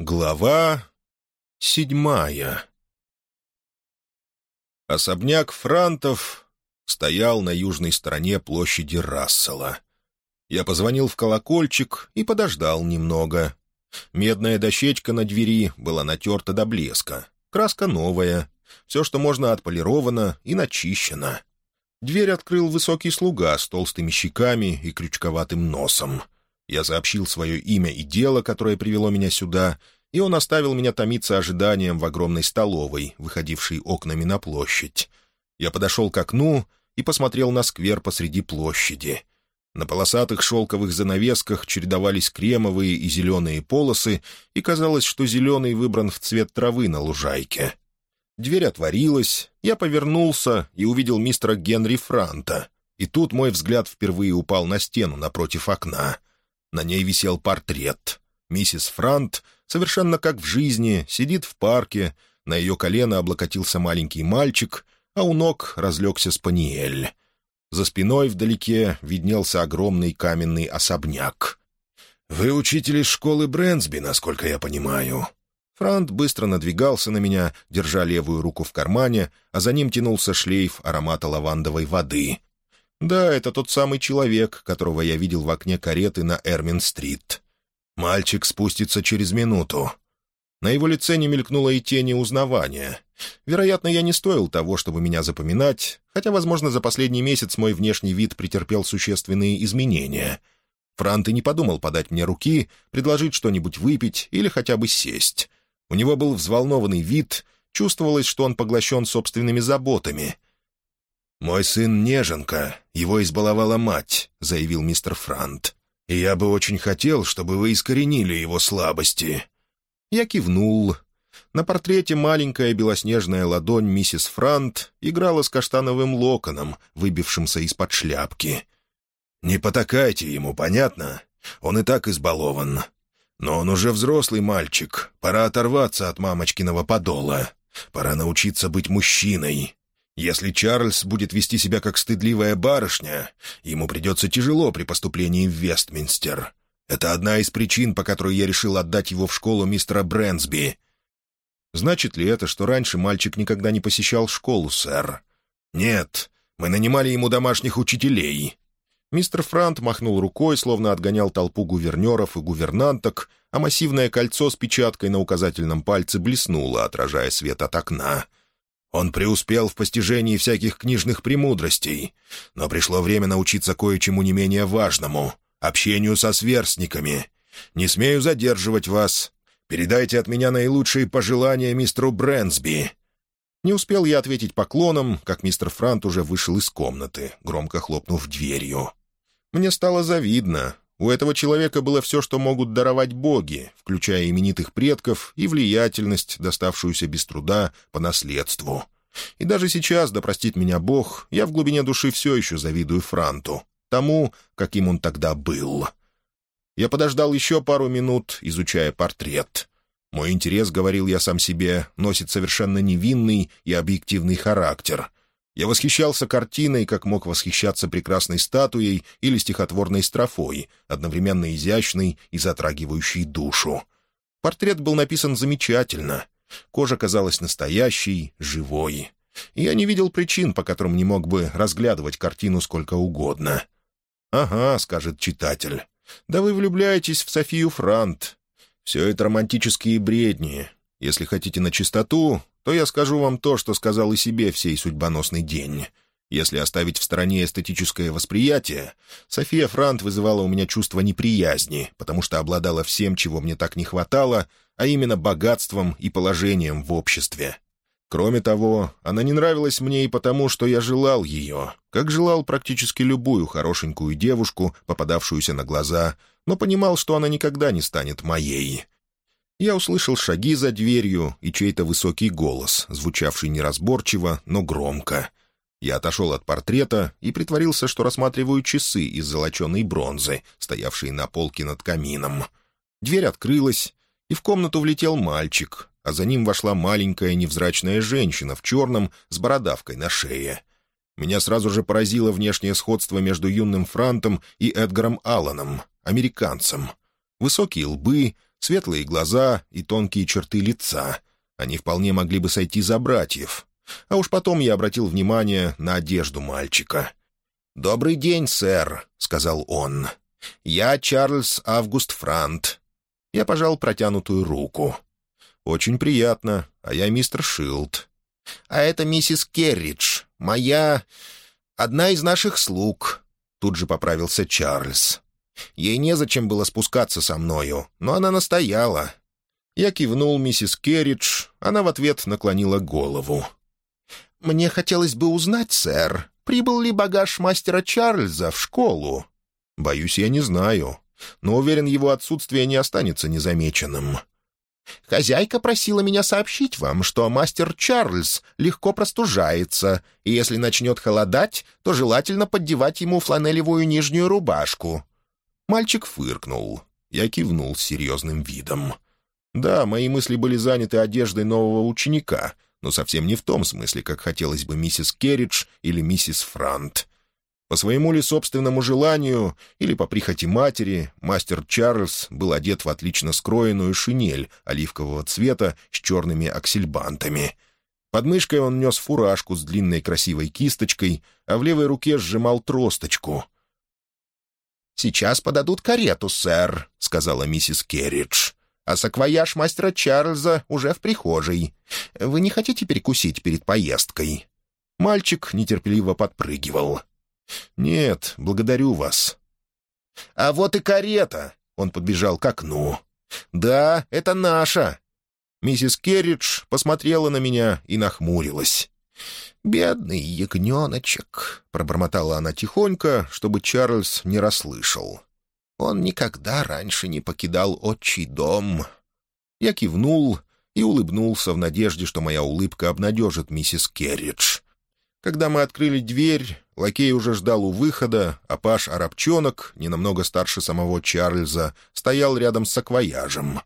Глава седьмая Особняк Франтов стоял на южной стороне площади Рассела. Я позвонил в колокольчик и подождал немного. Медная дощечка на двери была натерта до блеска. Краска новая. Все, что можно, отполировано и начищено. Дверь открыл высокий слуга с толстыми щеками и крючковатым носом — я сообщил свое имя и дело, которое привело меня сюда, и он оставил меня томиться ожиданием в огромной столовой, выходившей окнами на площадь. Я подошел к окну и посмотрел на сквер посреди площади. На полосатых шелковых занавесках чередовались кремовые и зеленые полосы, и казалось, что зеленый выбран в цвет травы на лужайке. Дверь отворилась, я повернулся и увидел мистера Генри Франта. И тут мой взгляд впервые упал на стену напротив окна. На ней висел портрет. Миссис Франт, совершенно как в жизни, сидит в парке, на ее колено облокотился маленький мальчик, а у ног разлегся спаниель. За спиной вдалеке виднелся огромный каменный особняк. «Вы учитель из школы Брэнсби, насколько я понимаю». Франт быстро надвигался на меня, держа левую руку в кармане, а за ним тянулся шлейф аромата лавандовой воды. Да, это тот самый человек, которого я видел в окне кареты на Эрмин-стрит. Мальчик спустится через минуту. На его лице не мелькнуло и тени узнавания. Вероятно, я не стоил того, чтобы меня запоминать, хотя, возможно, за последний месяц мой внешний вид претерпел существенные изменения. Франт и не подумал подать мне руки, предложить что-нибудь выпить или хотя бы сесть. У него был взволнованный вид, чувствовалось, что он поглощен собственными заботами — «Мой сын неженка, его избаловала мать», — заявил мистер Франт. «И я бы очень хотел, чтобы вы искоренили его слабости». Я кивнул. На портрете маленькая белоснежная ладонь миссис Франт играла с каштановым локоном, выбившимся из-под шляпки. «Не потакайте ему, понятно? Он и так избалован. Но он уже взрослый мальчик, пора оторваться от мамочкиного подола. Пора научиться быть мужчиной. Если Чарльз будет вести себя как стыдливая барышня, ему придется тяжело при поступлении в Вестминстер. Это одна из причин, по которой я решил отдать его в школу мистера Брэнсби. Значит ли это, что раньше мальчик никогда не посещал школу, сэр? Нет, мы нанимали ему домашних учителей. Мистер Франт махнул рукой, словно отгонял толпу гувернеров и гувернанток, а массивное кольцо с печаткой на указательном пальце блеснуло, отражая свет от окна — он преуспел в постижении всяких книжных премудростей, но пришло время научиться кое-чему не менее важному — общению со сверстниками. Не смею задерживать вас. Передайте от меня наилучшие пожелания мистеру Брэнсби». Не успел я ответить поклоном, как мистер Франт уже вышел из комнаты, громко хлопнув дверью. Мне стало завидно. У этого человека было все, что могут даровать боги, включая именитых предков и влиятельность, доставшуюся без труда по наследству. И даже сейчас, да простит меня Бог, я в глубине души все еще завидую Франту, тому, каким он тогда был. Я подождал еще пару минут, изучая портрет. Мой интерес, говорил я сам себе, носит совершенно невинный и объективный характер — я восхищался картиной, как мог восхищаться прекрасной статуей или стихотворной строфой, одновременно изящной и затрагивающей душу. Портрет был написан замечательно. Кожа казалась настоящей, живой. Я не видел причин, по которым не мог бы разглядывать картину сколько угодно. «Ага», — скажет читатель, — «да вы влюбляетесь в Софию Франт. Все это романтические бредни. Если хотите на чистоту, то я скажу вам то, что сказал и себе в сей судьбоносный день. Если оставить в стороне эстетическое восприятие, София Франт вызывала у меня чувство неприязни, потому что обладала всем, чего мне так не хватало, а именно богатством и положением в обществе. Кроме того, она не нравилась мне и потому, что я желал ее, как желал практически любую хорошенькую девушку, попадавшуюся на глаза, но понимал, что она никогда не станет моей — я услышал шаги за дверью и чей-то высокий голос, звучавший неразборчиво, но громко. Я отошел от портрета и притворился, что рассматриваю часы из золоченой бронзы, стоявшие на полке над камином. Дверь открылась, и в комнату влетел мальчик, а за ним вошла маленькая невзрачная женщина в черном с бородавкой на шее. Меня сразу же поразило внешнее сходство между юным Франтом и Эдгаром Алланом, американцем. Высокие лбы — светлые глаза и тонкие черты лица. Они вполне могли бы сойти за братьев. А уж потом я обратил внимание на одежду мальчика. «Добрый день, сэр», — сказал он. «Я Чарльз Август Франт». Я пожал протянутую руку. «Очень приятно, а я мистер Шилд». «А это миссис Керридж, моя... одна из наших слуг», — тут же поправился Чарльз. Ей незачем было спускаться со мною, но она настояла. Я кивнул миссис Керридж, она в ответ наклонила голову. «Мне хотелось бы узнать, сэр, прибыл ли багаж мастера Чарльза в школу?» «Боюсь, я не знаю, но уверен, его отсутствие не останется незамеченным». «Хозяйка просила меня сообщить вам, что мастер Чарльз легко простужается, и если начнет холодать, то желательно поддевать ему фланелевую нижнюю рубашку. Мальчик фыркнул. Я кивнул с серьезным видом. Да, мои мысли были заняты одеждой нового ученика, но совсем не в том смысле, как хотелось бы миссис Керридж или миссис Франт. По своему ли собственному желанию или по прихоти матери, мастер Чарльз был одет в отлично скроенную шинель оливкового цвета с черными аксельбантами. Под мышкой он нес фуражку с длинной красивой кисточкой, а в левой руке сжимал тросточку — «Сейчас подадут карету, сэр», — сказала миссис Керридж. «А саквояж мастера Чарльза уже в прихожей. Вы не хотите перекусить перед поездкой?» Мальчик нетерпеливо подпрыгивал. «Нет, благодарю вас». «А вот и карета!» — он подбежал к окну. «Да, это наша!» Миссис Керридж посмотрела на меня и нахмурилась. «Бедный ягненочек», — пробормотала она тихонько, чтобы Чарльз не расслышал. «Он никогда раньше не покидал отчий дом». Я кивнул и улыбнулся в надежде, что моя улыбка обнадежит миссис Керридж. Когда мы открыли дверь, лакей уже ждал у выхода, а Паш Арабчонок, не намного старше самого Чарльза, стоял рядом с саквояжем.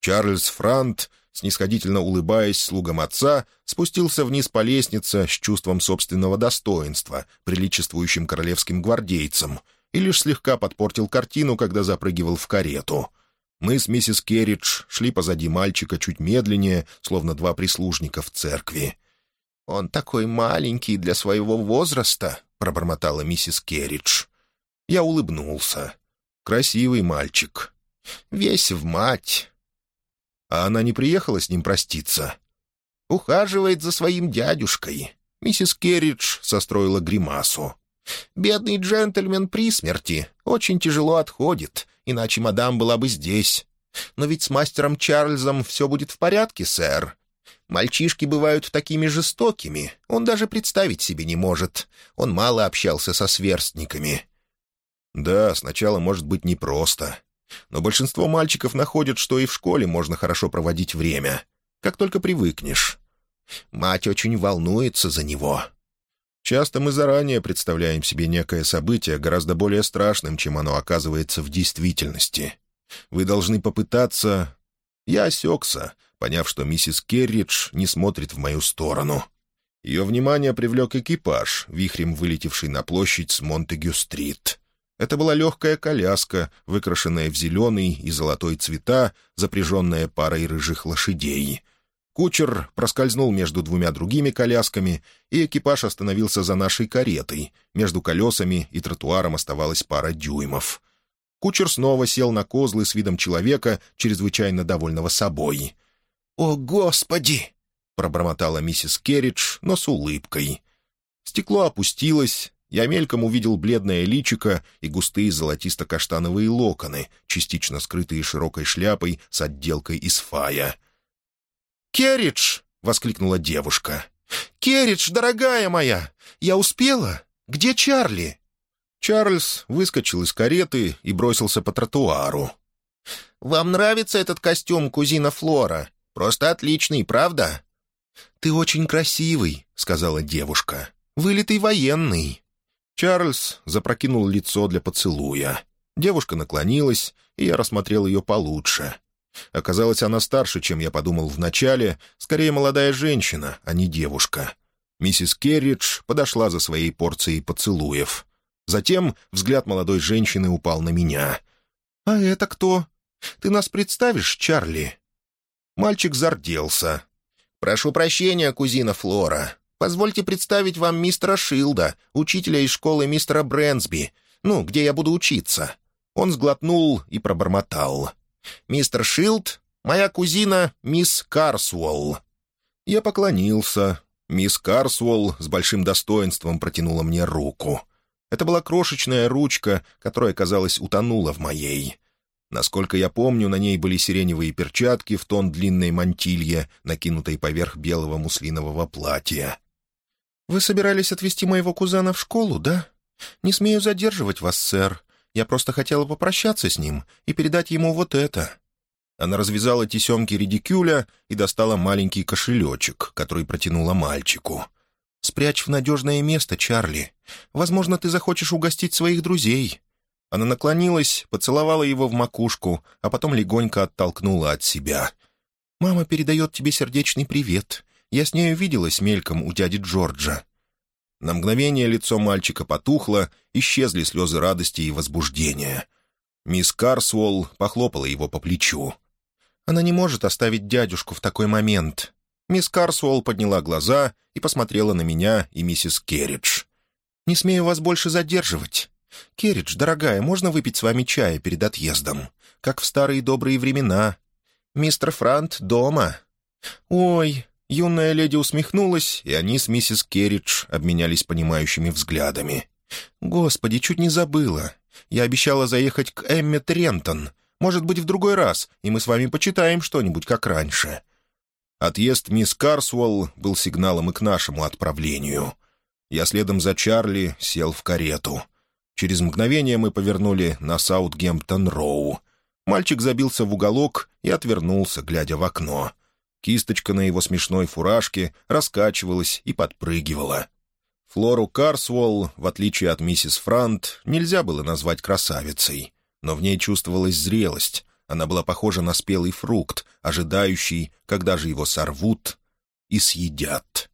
Чарльз Франт снисходительно улыбаясь слугам отца, спустился вниз по лестнице с чувством собственного достоинства, приличествующим королевским гвардейцам, и лишь слегка подпортил картину, когда запрыгивал в карету. Мы с миссис Керридж шли позади мальчика чуть медленнее, словно два прислужника в церкви. «Он такой маленький для своего возраста», — пробормотала миссис Керридж. Я улыбнулся. «Красивый мальчик. Весь в мать. А она не приехала с ним проститься? Ухаживает за своим дядюшкой. Миссис Керридж состроила гримасу. «Бедный джентльмен при смерти. Очень тяжело отходит, иначе мадам была бы здесь. Но ведь с мастером Чарльзом все будет в порядке, сэр. Мальчишки бывают такими жестокими, он даже представить себе не может. Он мало общался со сверстниками». «Да, сначала может быть непросто но большинство мальчиков находят, что и в школе можно хорошо проводить время, как только привыкнешь. Мать очень волнуется за него. Часто мы заранее представляем себе некое событие гораздо более страшным, чем оно оказывается в действительности. Вы должны попытаться... Я осекся, поняв, что миссис Керридж не смотрит в мою сторону. Ее внимание привлек экипаж, вихрем вылетевший на площадь с Монтегю-стрит. Это была легкая коляска, выкрашенная в зеленый и золотой цвета, запряженная парой рыжих лошадей. Кучер проскользнул между двумя другими колясками, и экипаж остановился за нашей каретой. Между колесами и тротуаром оставалась пара дюймов. Кучер снова сел на козлы с видом человека, чрезвычайно довольного собой. «О, Господи!» — пробормотала миссис Керридж, но с улыбкой. Стекло опустилось, я мельком увидел бледное личико и густые золотисто-каштановые локоны, частично скрытые широкой шляпой с отделкой из фая. «Керридж!» — воскликнула девушка. «Керридж, дорогая моя! Я успела? Где Чарли?» Чарльз выскочил из кареты и бросился по тротуару. «Вам нравится этот костюм, кузина Флора? Просто отличный, правда?» «Ты очень красивый», — сказала девушка. «Вылитый военный». Чарльз запрокинул лицо для поцелуя. Девушка наклонилась, и я рассмотрел ее получше. Оказалось, она старше, чем я подумал вначале, скорее молодая женщина, а не девушка. Миссис Керридж подошла за своей порцией поцелуев. Затем взгляд молодой женщины упал на меня. «А это кто?» Ты нас представишь, Чарли?» Мальчик зарделся. «Прошу прощения, кузина Флора. Позвольте представить вам мистера Шилда, учителя из школы мистера Брэнсби, ну, где я буду учиться». Он сглотнул и пробормотал. «Мистер Шилд, моя кузина мисс Карсуолл». Я поклонился. Мисс Карсуолл с большим достоинством протянула мне руку. Это была крошечная ручка, которая, казалось, утонула в моей. Насколько я помню, на ней были сиреневые перчатки в тон длинной мантилье, накинутой поверх белого муслинового платья. «Вы собирались отвезти моего кузена в школу, да? Не смею задерживать вас, сэр. Я просто хотела попрощаться с ним и передать ему вот это». Она развязала тесемки редикюля и достала маленький кошелечек, который протянула мальчику. «Спрячь в надежное место, Чарли. Возможно, ты захочешь угостить своих друзей. Она наклонилась, поцеловала его в макушку, а потом легонько оттолкнула от себя. «Мама передает тебе сердечный привет. Я с нею виделась мельком у дяди Джорджа». На мгновение лицо мальчика потухло, исчезли слезы радости и возбуждения. Мисс Карсуолл похлопала его по плечу. «Она не может оставить дядюшку в такой момент». Мисс Карсуолл подняла глаза и посмотрела на меня и миссис Керридж. «Не смею вас больше задерживать. «Керридж, дорогая, можно выпить с вами чая перед отъездом? Как в старые добрые времена. Мистер Франт дома». «Ой», — юная леди усмехнулась, и они с миссис Керридж обменялись понимающими взглядами. «Господи, чуть не забыла. Я обещала заехать к Эмме Трентон. Может быть, в другой раз, и мы с вами почитаем что-нибудь, как раньше». Отъезд мисс Карсуэлл был сигналом и к нашему отправлению. Я следом за Чарли сел в карету — Через мгновение мы повернули на Саутгемптон-Роу. Мальчик забился в уголок и отвернулся, глядя в окно. Кисточка на его смешной фуражке раскачивалась и подпрыгивала. Флору Карсволл, в отличие от миссис Франт, нельзя было назвать красавицей, но в ней чувствовалась зрелость. Она была похожа на спелый фрукт, ожидающий, когда же его сорвут и съедят.